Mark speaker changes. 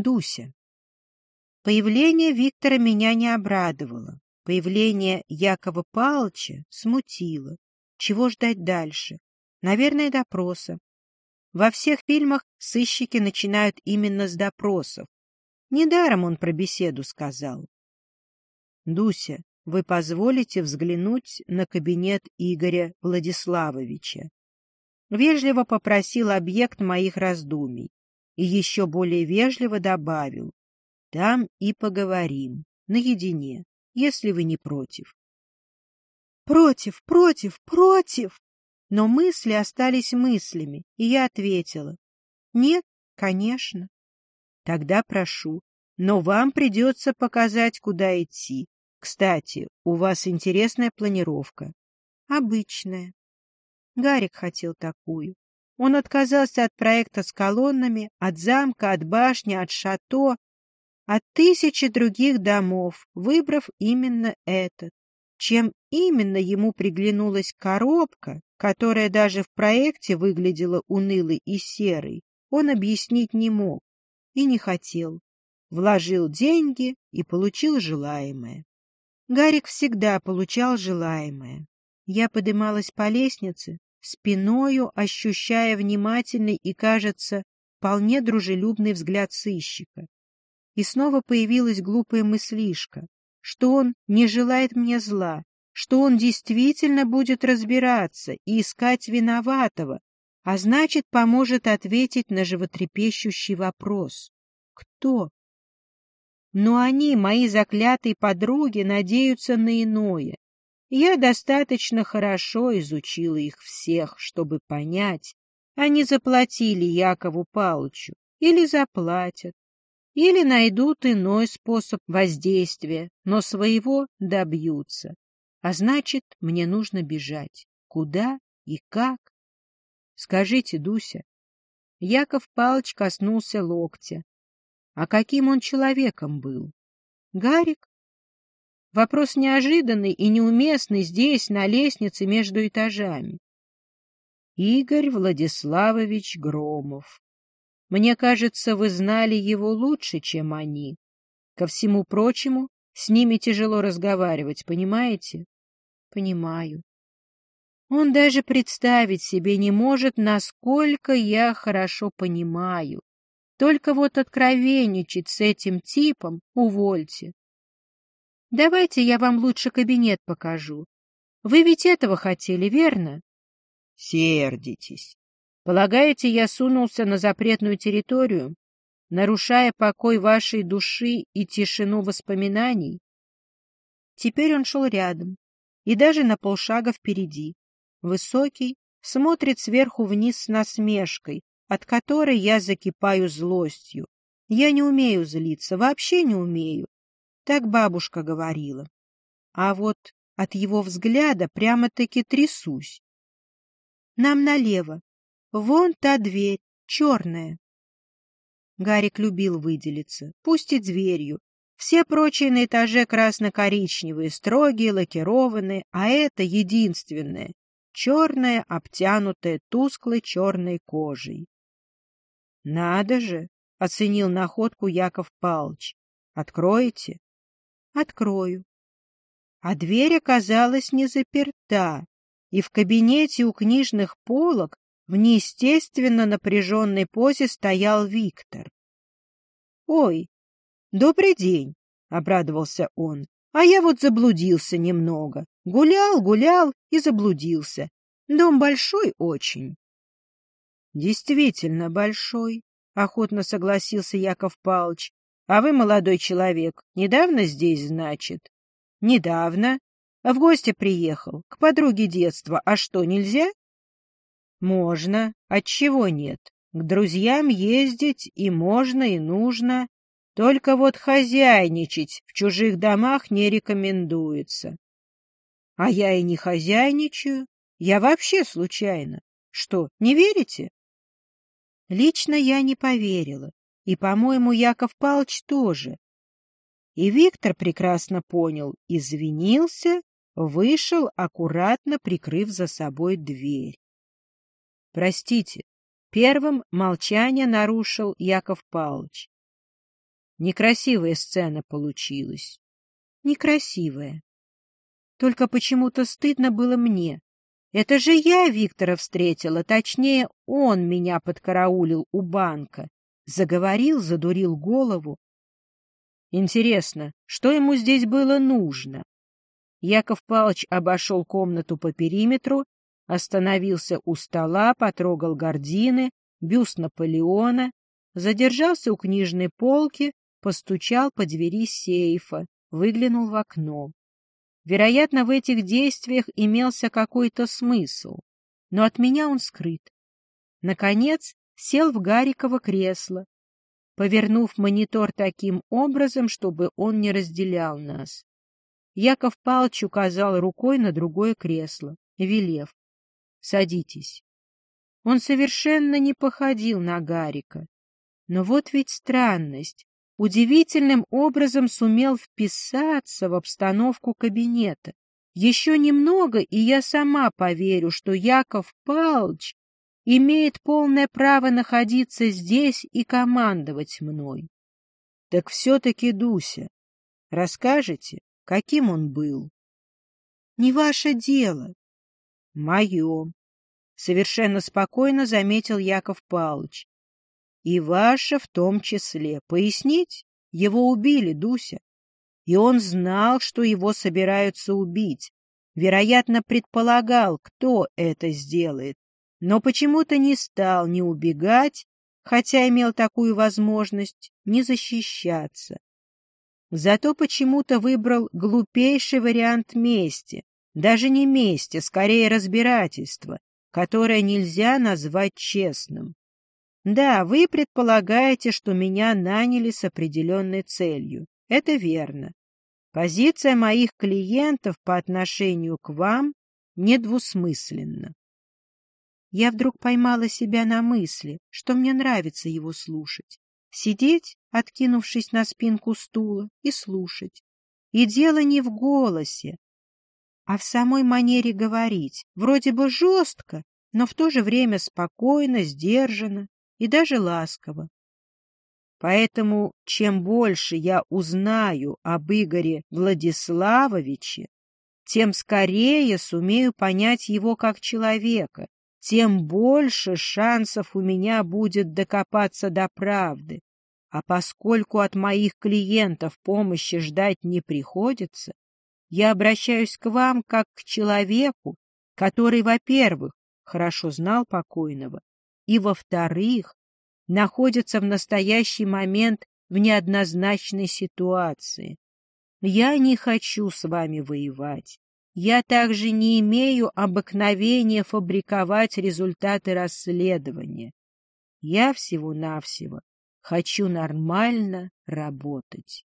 Speaker 1: Дуся. Появление Виктора меня не обрадовало. Появление Якова Павловича смутило. Чего ждать дальше? Наверное, допроса. Во всех фильмах сыщики начинают именно с допросов. Недаром он про беседу сказал. — Дуся, вы позволите взглянуть на кабинет Игоря Владиславовича? Вежливо попросил объект моих раздумий и еще более вежливо добавил. Там и поговорим, наедине, если вы не против. Против, против, против! Но мысли остались мыслями, и я ответила. Нет, конечно. Тогда прошу, но вам придется показать, куда идти. Кстати, у вас интересная планировка. Обычная. Гарик хотел такую. Он отказался от проекта с колоннами, от замка, от башни, от шато, от тысячи других домов, выбрав именно этот. Чем именно ему приглянулась коробка, которая даже в проекте выглядела унылой и серой, он объяснить не мог и не хотел. Вложил деньги и получил желаемое. Гарик всегда получал желаемое. Я подымалась по лестнице, спиною ощущая внимательный и, кажется, вполне дружелюбный взгляд сыщика. И снова появилась глупая мыслишка, что он не желает мне зла, что он действительно будет разбираться и искать виноватого, а значит, поможет ответить на животрепещущий вопрос. Кто? Но они, мои заклятые подруги, надеются на иное. Я достаточно хорошо изучила их всех, чтобы понять, они заплатили Якову Палычу или заплатят, или найдут иной способ воздействия, но своего добьются. А значит, мне нужно бежать. Куда и как? Скажите, Дуся. Яков Палыч коснулся локтя. А каким он человеком был? Гарик? Вопрос неожиданный и неуместный здесь, на лестнице между этажами. Игорь Владиславович Громов. Мне кажется, вы знали его лучше, чем они. Ко всему прочему, с ними тяжело разговаривать, понимаете? Понимаю. Он даже представить себе не может, насколько я хорошо понимаю. Только вот откровенничать с этим типом увольте. Давайте я вам лучше кабинет покажу. Вы ведь этого хотели, верно? Сердитесь. Полагаете, я сунулся на запретную территорию, нарушая покой вашей души и тишину воспоминаний? Теперь он шел рядом и даже на полшага впереди. Высокий, смотрит сверху вниз с насмешкой, от которой я закипаю злостью. Я не умею злиться, вообще не умею. Так бабушка говорила. А вот от его взгляда прямо-таки трясусь. Нам налево. Вон та дверь, черная. Гарик любил выделиться, пусть и дверью. Все прочие на этаже красно-коричневые, строгие, лакированные, а это единственное, черное, обтянутое тусклой черной кожей. — Надо же! — оценил находку Яков Палыч. — Откроете? Открою. А дверь оказалась не заперта, и в кабинете у книжных полок в неестественно напряженной позе стоял Виктор. — Ой, добрый день! — обрадовался он. — А я вот заблудился немного. Гулял, гулял и заблудился. Дом большой очень. — Действительно большой, — охотно согласился Яков Павлович. А вы, молодой человек, недавно здесь, значит? Недавно. В гости приехал, к подруге детства. А что, нельзя? Можно. Отчего нет? К друзьям ездить и можно, и нужно. Только вот хозяйничать в чужих домах не рекомендуется. А я и не хозяйничаю. Я вообще случайно. Что, не верите? Лично я не поверила. И, по-моему, Яков Палч тоже. И Виктор прекрасно понял, извинился, вышел, аккуратно прикрыв за собой дверь. Простите, первым молчание нарушил Яков Павлович. Некрасивая сцена получилась. Некрасивая. Только почему-то стыдно было мне. Это же я Виктора встретила, точнее, он меня подкараулил у банка. Заговорил, задурил голову. Интересно, что ему здесь было нужно? Яков Павлович обошел комнату по периметру, остановился у стола, потрогал гардины, бюст Наполеона, задержался у книжной полки, постучал по двери сейфа, выглянул в окно. Вероятно, в этих действиях имелся какой-то смысл, но от меня он скрыт. Наконец, сел в Гариково кресло, повернув монитор таким образом, чтобы он не разделял нас. Яков Павлович указал рукой на другое кресло, велев. — Садитесь. Он совершенно не походил на Гарика. Но вот ведь странность. Удивительным образом сумел вписаться в обстановку кабинета. Еще немного, и я сама поверю, что Яков Павлович имеет полное право находиться здесь и командовать мной. Так все-таки, Дуся, расскажете, Каким он был? Не ваше дело. Мое. Совершенно спокойно заметил Яков Павлович. И ваше в том числе. Пояснить? Его убили, Дуся. И он знал, что его собираются убить. Вероятно, предполагал, кто это сделает. Но почему-то не стал ни убегать, хотя имел такую возможность, не защищаться. Зато почему-то выбрал глупейший вариант мести, даже не мести, скорее разбирательства, которое нельзя назвать честным. Да, вы предполагаете, что меня наняли с определенной целью. Это верно. Позиция моих клиентов по отношению к вам недвусмысленна. Я вдруг поймала себя на мысли, что мне нравится его слушать. Сидеть, откинувшись на спинку стула, и слушать. И дело не в голосе, а в самой манере говорить. Вроде бы жестко, но в то же время спокойно, сдержанно и даже ласково. Поэтому чем больше я узнаю об Игоре Владиславовиче, тем скорее сумею понять его как человека, тем больше шансов у меня будет докопаться до правды. А поскольку от моих клиентов помощи ждать не приходится, я обращаюсь к вам как к человеку, который, во-первых, хорошо знал покойного, и, во-вторых, находится в настоящий момент в неоднозначной ситуации. Я не хочу с вами воевать. Я также не имею обыкновения фабриковать результаты расследования. Я всего-навсего хочу нормально работать.